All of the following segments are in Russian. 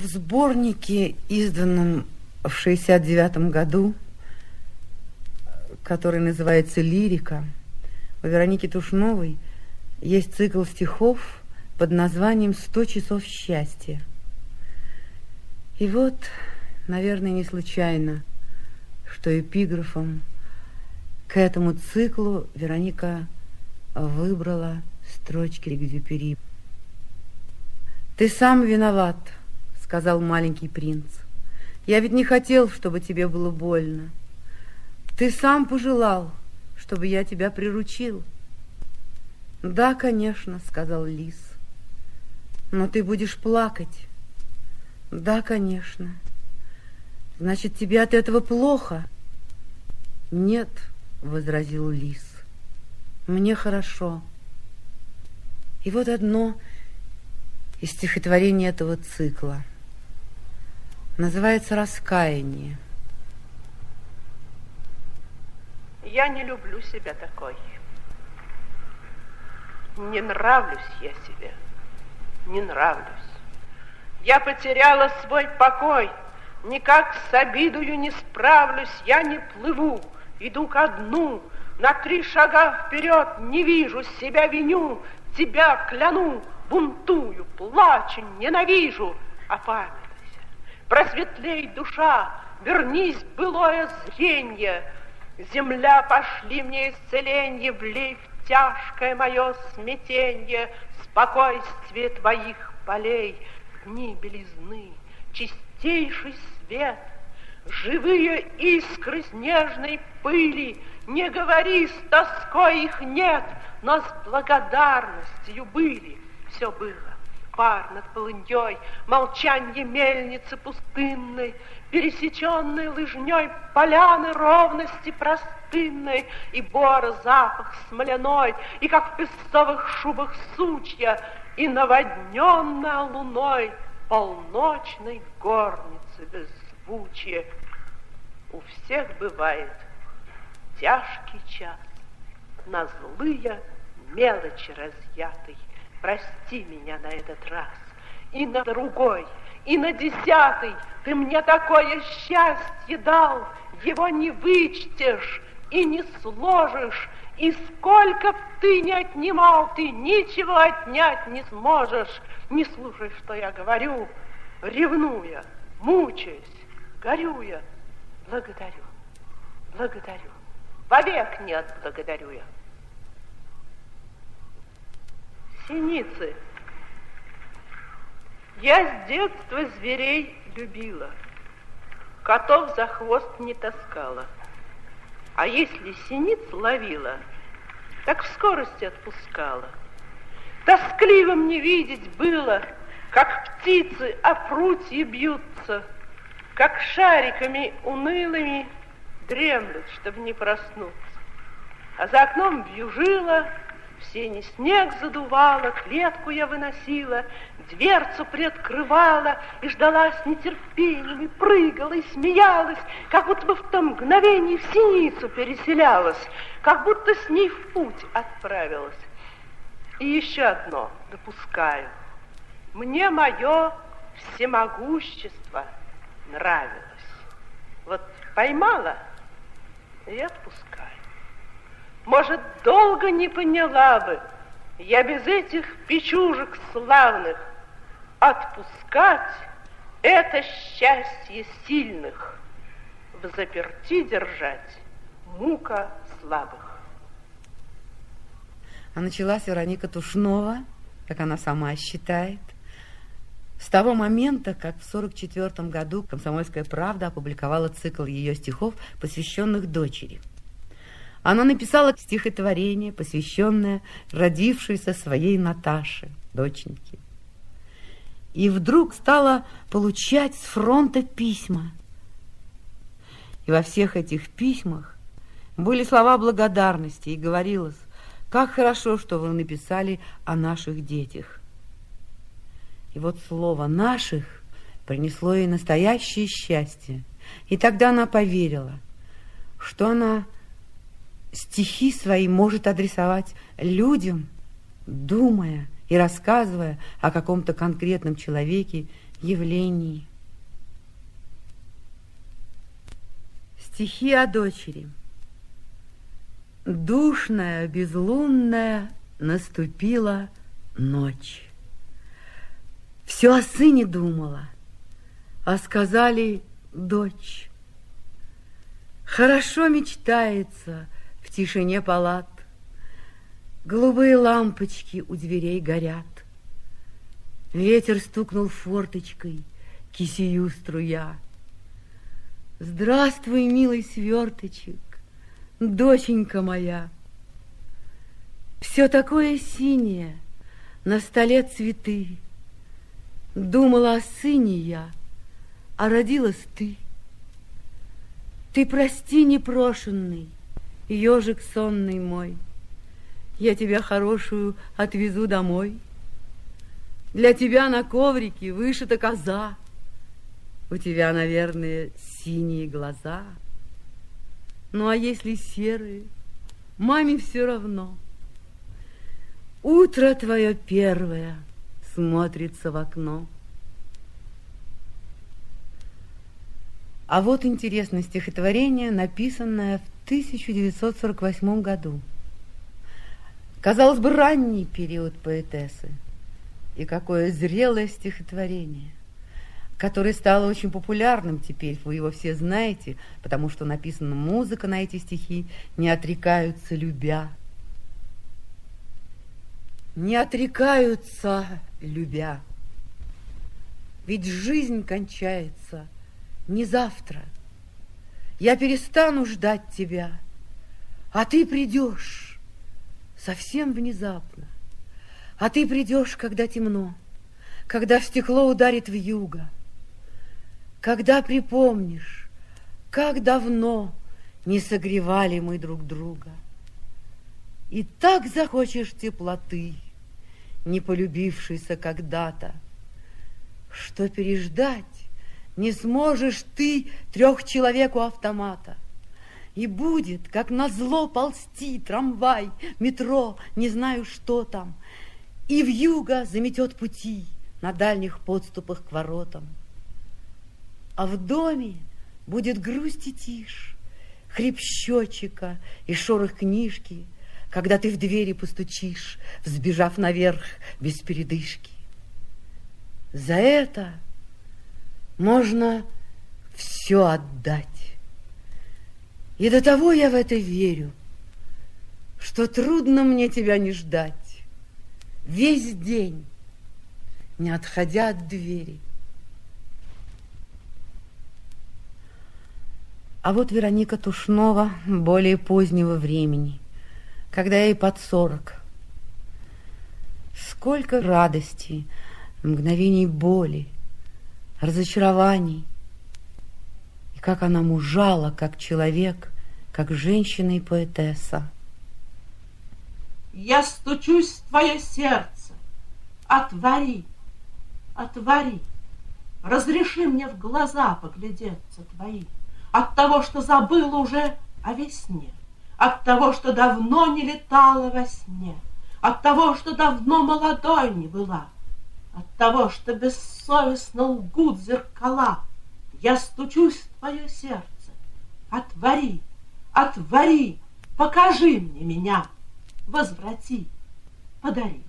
В сборнике, изданном в 69 году, который называется «Лирика», у Вероники Тушновой есть цикл стихов под названием «Сто часов счастья». И вот, наверное, не случайно, что эпиграфом к этому циклу Вероника выбрала строчки Экзюпери. «Ты сам виноват», — сказал маленький принц. «Я ведь не хотел, чтобы тебе было больно. Ты сам пожелал, чтобы я тебя приручил». «Да, конечно», — сказал лис. «Но ты будешь плакать». «Да, конечно». «Значит, тебе от этого плохо?» «Нет», — возразил лис. «Мне хорошо». И вот одно из стихотворений этого цикла. Называется «Раскаяние». Я не люблю себя такой. Не нравлюсь я себе, не нравлюсь. Я потеряла свой покой, никак с обидою не справлюсь, я не плыву, иду ко дну, на три шага вперед не вижу, себя виню, тебя кляну, бунтую, плачу, ненавижу. Опамятуйся, просветлей душа, вернись былое зренье, Земля, пошли мне исцеленье, влей в тяжкое мое смятенье, Спокойствие твоих полей, дни белизны, чистейший свет, Живые искры снежной пыли, Не говори, с тоской их нет, Но с благодарностью были, все было. Пар над полыньей, молчанье мельницы пустынной, Пересеченной лыжней поляны ровности простынной, И бора запах смоляной, и как в песцовых шубах сучья, И наводненная луной полночной горницы беззвучие. У всех бывает тяжкий час, на злые мелочи разъятый. Прости меня на этот раз и на другой, и на десятый. Ты мне такое счастье дал, его не вычтешь и не сложишь, и сколько б ты не отнимал, ты ничего отнять не сможешь. Не слушай, что я говорю, ревнуя, мучаясь, горю я, благодарю, благодарю. Вовек не отблагодарю я. Синицы. Я с детства зверей любила, котов за хвост не таскала. А если синиц ловила, так в скорости отпускала. Тоскливо мне видеть было, как птицы о прутье бьются, как шариками унылыми дремлют, чтобы не проснуться. А за окном вьюжило, в сене снег задувало, клетку я выносила, дверцу приоткрывала и ждала с нетерпением, и прыгала, и смеялась, как будто бы в том мгновении в синицу переселялась, как будто с ней в путь отправилась. И еще одно допускаю. Мне мое всемогущество нравилось. Вот поймала и отпускаю. Может, долго не поняла бы, я без этих печужек славных. Отпускать это счастье сильных, в заперти держать мука слабых. А началась Вероника Тушнова, как она сама считает, с того момента, как в 1944 году «Комсомольская правда» опубликовала цикл ее стихов, посвященных дочери – она написала стихотворение, посвященное родившейся своей Наташе, доченьке. И вдруг стала получать с фронта письма. И во всех этих письмах были слова благодарности, и говорилось, как хорошо, что вы написали о наших детях. И вот слово «наших» принесло ей настоящее счастье. И тогда она поверила, что она стихи свои может адресовать людям, думая и рассказывая о каком-то конкретном человеке, явлении. Стихи о дочери. Душная, безлунная наступила ночь. Все о сыне думала, а сказали дочь. Хорошо мечтается в тишине палат. Голубые лампочки у дверей горят. Ветер стукнул форточкой, кисею струя. Здравствуй, милый сверточек, доченька моя. Все такое синее, на столе цветы. Думала о сыне я, а родилась ты. Ты прости, непрошенный, ежик сонный мой. Я тебя хорошую отвезу домой. Для тебя на коврике вышита коза. У тебя, наверное, синие глаза. Ну, а если серые, маме все равно. Утро твое первое смотрится в окно. А вот интересное стихотворение, написанное в 1948 году. Казалось бы, ранний период поэтессы. И какое зрелое стихотворение, которое стало очень популярным теперь. Вы его все знаете, потому что написана музыка на эти стихи «Не отрекаются, любя». Не отрекаются, любя. Ведь жизнь кончается – не завтра. Я перестану ждать тебя, а ты придешь совсем внезапно. А ты придешь, когда темно, когда в стекло ударит в юго, когда припомнишь, как давно не согревали мы друг друга. И так захочешь теплоты, не полюбившейся когда-то, что переждать не сможешь ты трех человеку автомата. И будет, как назло, ползти трамвай, метро, не знаю, что там. И в юго заметет пути на дальних подступах к воротам. А в доме будет грусть и тишь, хрип счетчика и шорох книжки, когда ты в двери постучишь, взбежав наверх без передышки. За это можно все отдать. И до того я в это верю, что трудно мне тебя не ждать. Весь день, не отходя от двери. А вот Вероника Тушнова более позднего времени, когда ей под сорок. Сколько радости, мгновений боли, разочарований. И как она мужала, как человек, как женщина и поэтесса. Я стучусь в твое сердце, отвори, отвори. Разреши мне в глаза поглядеться твои От того, что забыла уже о весне, От того, что давно не летала во сне, От того, что давно молодой не была — от того, что бессовестно лгут зеркала, Я стучусь в твое сердце. Отвори, отвори, покажи мне меня, Возврати, подари.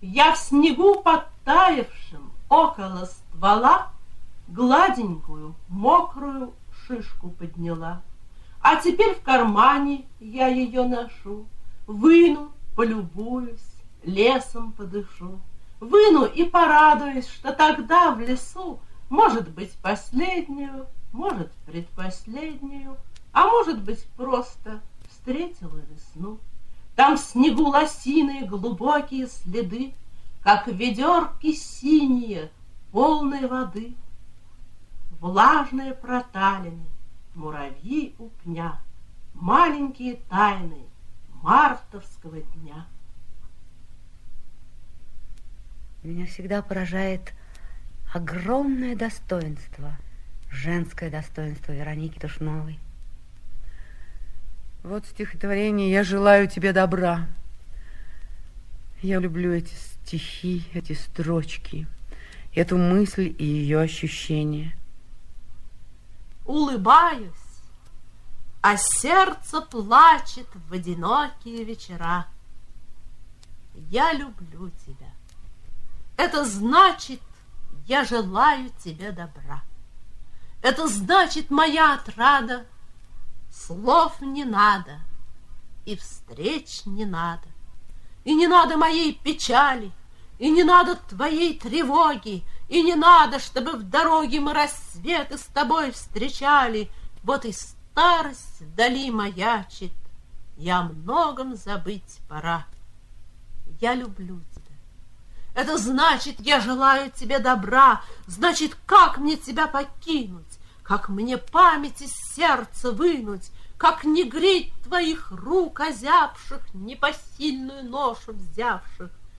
Я в снегу подтаявшем около ствола Гладенькую, мокрую шишку подняла. А теперь в кармане я ее ношу, Выну полюбуюсь, лесом подышу, Выну и порадуюсь, что тогда в лесу, Может быть, последнюю, может, предпоследнюю, А может быть, просто встретила весну. Там в снегу лосиные глубокие следы, Как ведерки синие, полные воды. Влажные проталины, муравьи у пня, Маленькие тайны мартовского дня. Меня всегда поражает огромное достоинство, женское достоинство Вероники Тушновой. Вот стихотворение «Я желаю тебе добра». Я люблю эти стихи, эти строчки, эту мысль и ее ощущение. Улыбаюсь, а сердце плачет в одинокие вечера. Я люблю тебя. Это значит, я желаю тебе добра. Это значит моя отрада. Слов не надо, и встреч не надо. И не надо моей печали, и не надо твоей тревоги, и не надо, чтобы в дороге мы рассветы с тобой встречали. Вот и старость вдали маячит, я многом забыть пора. Я люблю тебя. Это значит, я желаю тебе добра, значит, как мне тебя покинуть, как мне память из сердца вынуть, как не греть твоих рук озябших, непосильную ношу взявших.